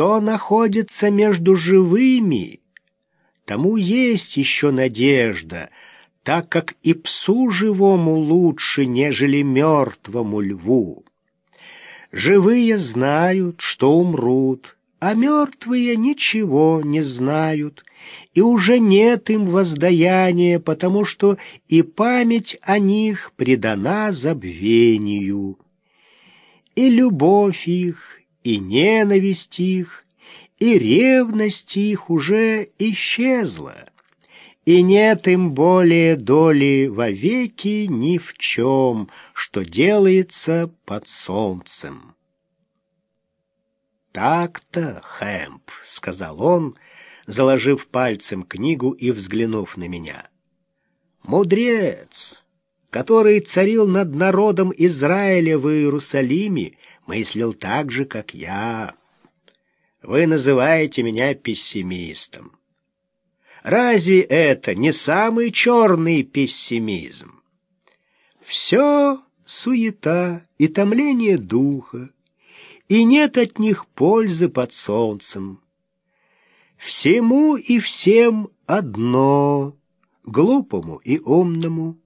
Кто находится между живыми, тому есть еще надежда, так как и псу живому лучше, нежели мертвому льву. Живые знают, что умрут, а мертвые ничего не знают, и уже нет им воздаяния, потому что и память о них предана забвению. И любовь их, и ненависть их, и ревность их уже исчезла, и нет им более доли вовеки ни в чем, что делается под солнцем. «Так-то, Хэмп», — сказал он, заложив пальцем книгу и взглянув на меня. «Мудрец, который царил над народом Израиля в Иерусалиме, мыслил так же, как я. Вы называете меня пессимистом. Разве это не самый черный пессимизм? Все суета и томление духа, и нет от них пользы под солнцем. Всему и всем одно, глупому и умному,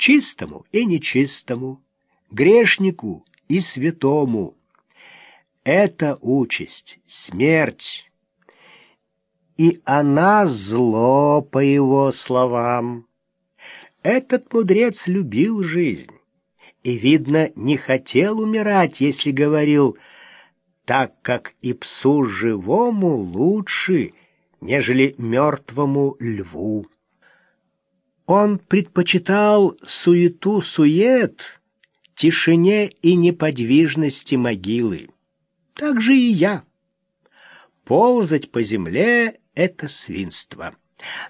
чистому и нечистому, грешнику и святому. Это участь, смерть. И она зло, по его словам. Этот мудрец любил жизнь и, видно, не хотел умирать, если говорил — так как и псу живому лучше, нежели мертвому льву. Он предпочитал суету-сует тишине и неподвижности могилы. Так же и я. Ползать по земле — это свинство.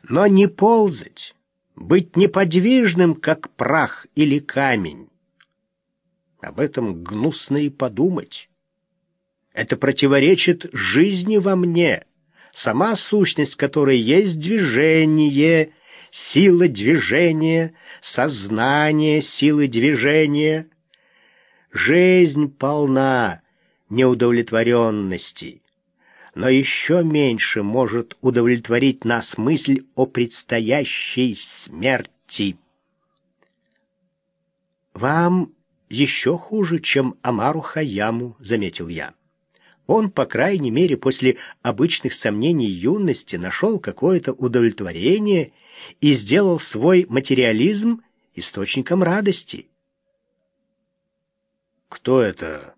Но не ползать, быть неподвижным, как прах или камень. Об этом гнусно и подумать. Это противоречит жизни во мне, сама сущность которой есть движение, сила движения, сознание силы движения. Жизнь полна неудовлетворенности, но еще меньше может удовлетворить нас мысль о предстоящей смерти. «Вам еще хуже, чем Амару Хаяму», — заметил я. Он, по крайней мере, после обычных сомнений юности нашел какое-то удовлетворение и сделал свой материализм источником радости. «Кто это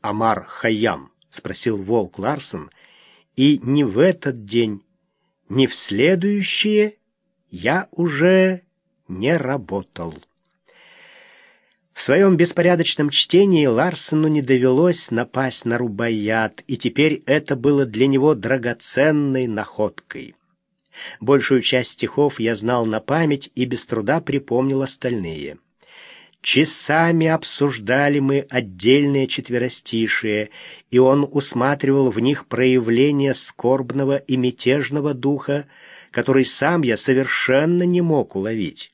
Амар Хайям?» — спросил Волк Ларсон, и ни в этот день, ни в следующие я уже не работал. В своем беспорядочном чтении Ларсену не довелось напасть на рубаят, и теперь это было для него драгоценной находкой. Большую часть стихов я знал на память и без труда припомнил остальные. Часами обсуждали мы отдельные четверостишие, и он усматривал в них проявление скорбного и мятежного духа, который сам я совершенно не мог уловить.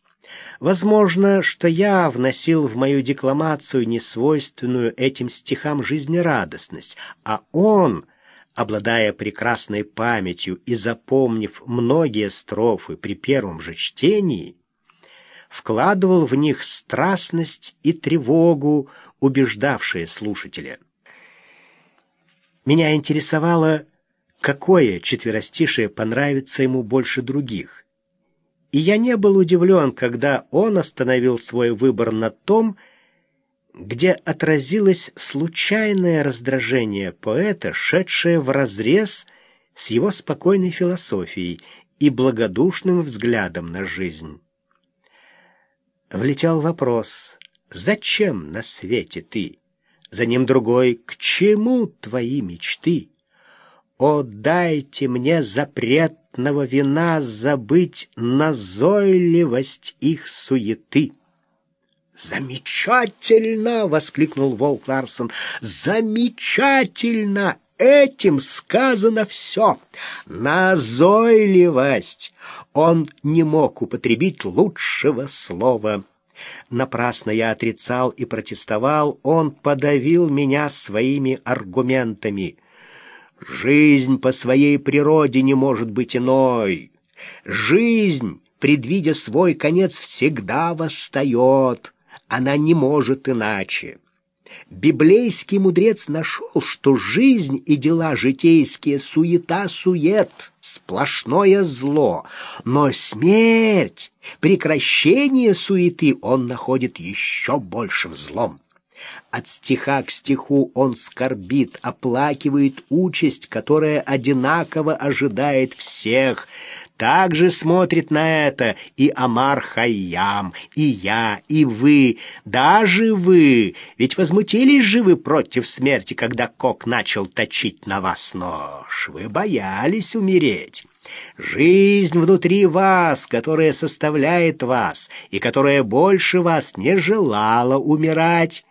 Возможно, что я вносил в мою декламацию несвойственную этим стихам жизнерадостность, а он, обладая прекрасной памятью и запомнив многие строфы при первом же чтении, вкладывал в них страстность и тревогу, убеждавшие слушателя. Меня интересовало, какое четверостишее понравится ему больше других и я не был удивлен, когда он остановил свой выбор на том, где отразилось случайное раздражение поэта, шедшее вразрез с его спокойной философией и благодушным взглядом на жизнь. Влетел вопрос «Зачем на свете ты?» За ним другой «К твои мечты?» «О, дайте мне запрет ароматного вина забыть назойливость их суеты. «Замечательно!» — воскликнул Волк Ларсон. «Замечательно! Этим сказано все. Назойливость!» Он не мог употребить лучшего слова. Напрасно я отрицал и протестовал, он подавил меня своими аргументами. Жизнь по своей природе не может быть иной. Жизнь, предвидя свой конец, всегда восстает. Она не может иначе. Библейский мудрец нашел, что жизнь и дела житейские — суета-сует, сплошное зло, но смерть, прекращение суеты он находит еще большим злом. От стиха к стиху он скорбит, оплакивает участь, которая одинаково ожидает всех. Так же смотрит на это и Амар Хайям, и я, и вы, даже вы. Ведь возмутились же вы против смерти, когда Кок начал точить на вас нож. Вы боялись умереть. Жизнь внутри вас, которая составляет вас и которая больше вас не желала умирать,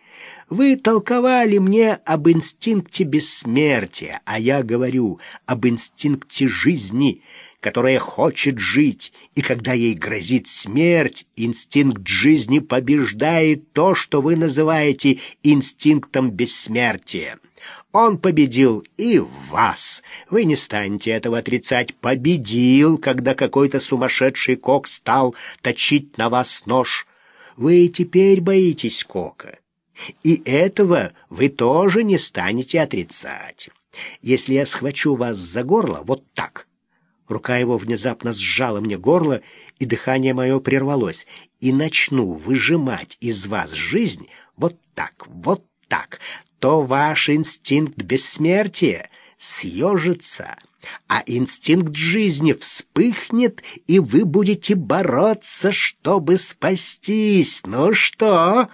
вы толковали мне об инстинкте бессмертия, а я говорю об инстинкте жизни, которая хочет жить, и когда ей грозит смерть, инстинкт жизни побеждает то, что вы называете инстинктом бессмертия. Он победил и вас. Вы не станете этого отрицать. Победил, когда какой-то сумасшедший кок стал точить на вас нож. Вы теперь боитесь кока. И этого вы тоже не станете отрицать. Если я схвачу вас за горло вот так, рука его внезапно сжала мне горло, и дыхание мое прервалось, и начну выжимать из вас жизнь вот так, вот так, то ваш инстинкт бессмертия съежится, а инстинкт жизни вспыхнет, и вы будете бороться, чтобы спастись. Ну что?»